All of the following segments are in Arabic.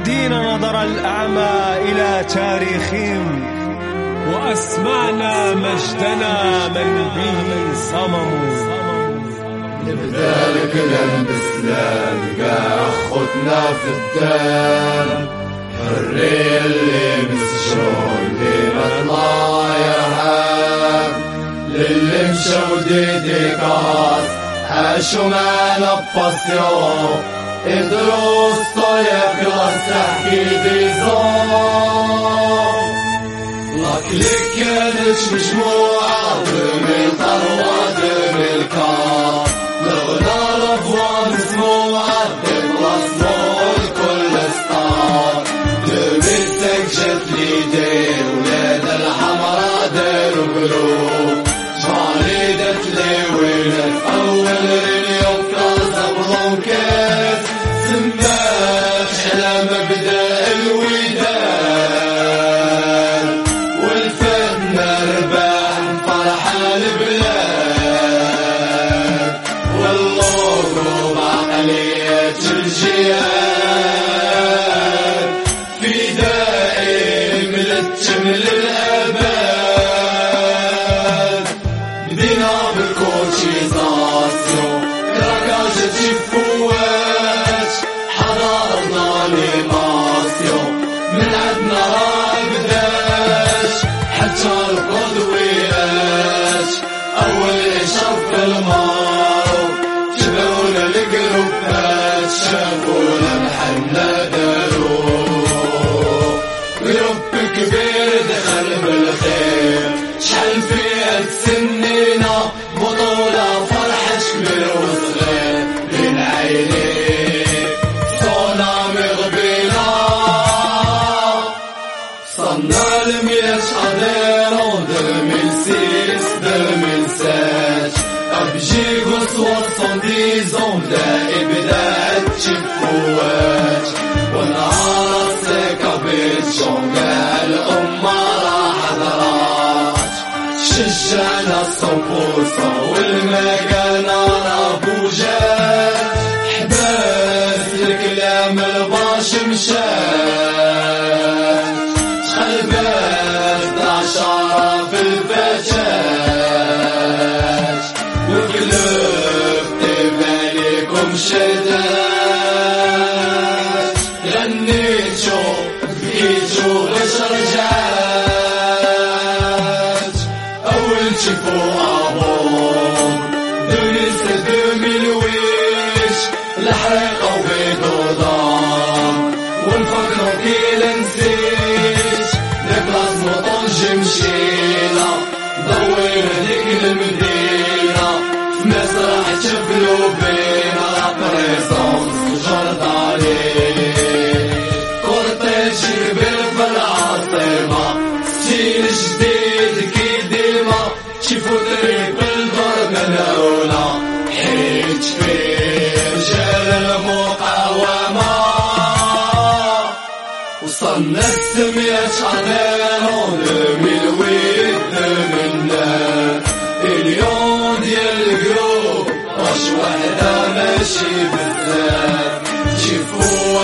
الذين نظر الأعمى إلى تاريخهم وأسمعنا مجدنا من به صمموا لذلك لم بسلام كاع في الدار حرية اللي مسجون ديما الله يرحم للي مشاو ديديكاس عاشوا نبص يوم ادرس طريق واستحكي بزوم لك كانت مجموعة من طروة من الكار لو نعرف ومسموعة Francis de أبجي قصوى صنديزهم لإبداع تشكوات والعرس كبيت جونجا الأمة راح حضرات شجعنا الصبوصة والمجانات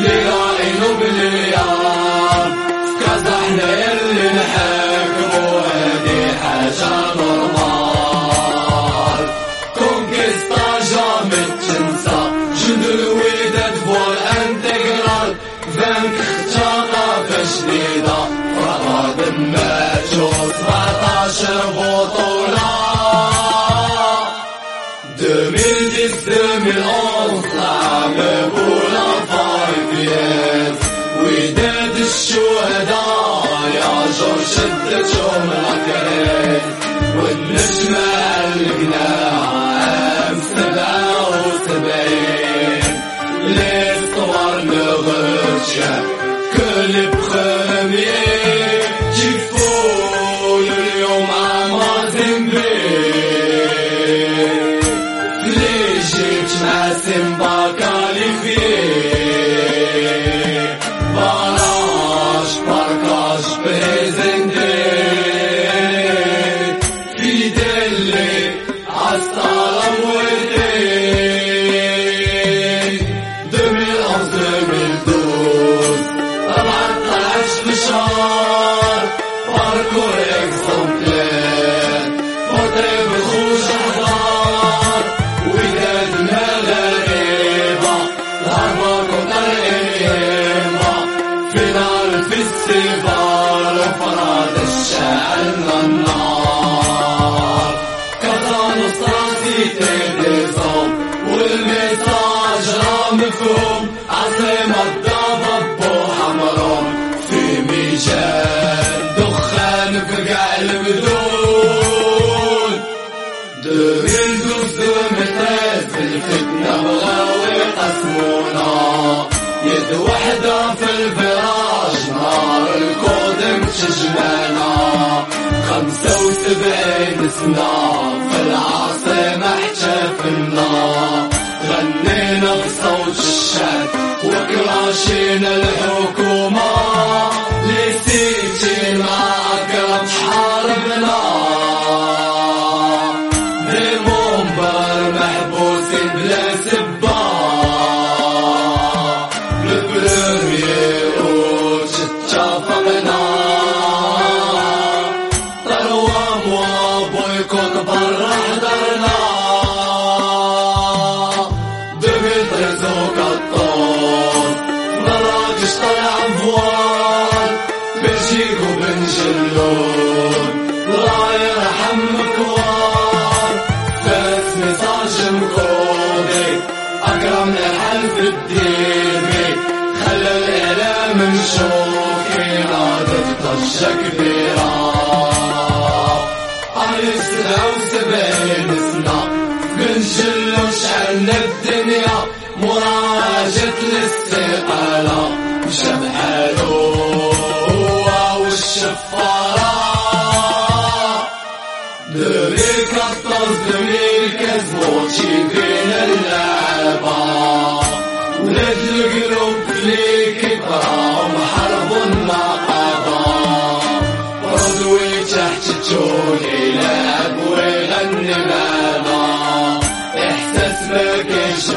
ليلة عينه بالليار كذا إحنا اللي نحب جور شدتهم العكريز والنجمة القناع سبعة وسبعين. ليستوار نغرشة كل بخمية راه مفهوم عاصمة الضباب وحمرهم في ميجان دخان بقع البدون دومين دوز دومتاز الفتنة بغاو يقسمونا يد وحدة في الفراش نار الكودم تجمعنا خمسة وسبعين سنة في العاصمة. bleu bleu كبيرة. وسبعين سنة من جل وشعلنا الدنيا. مراجة الاستقالة الهوى والشفارة. دمير كطاز دمير كزبوتشي لعب ويغني معنا احساس ما كانش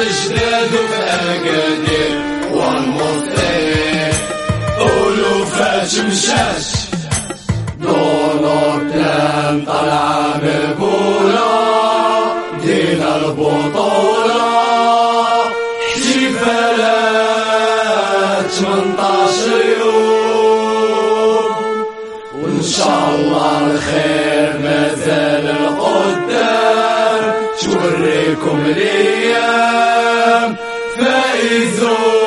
الجداد وفي اكادير والمصير قولوا فاش مشاش دونر بلان طالعة مقبولة دينا البطولة. احتفالات 18 يوم وإن شاء الله الخير مازال القدام توريكم الأيام Jesus.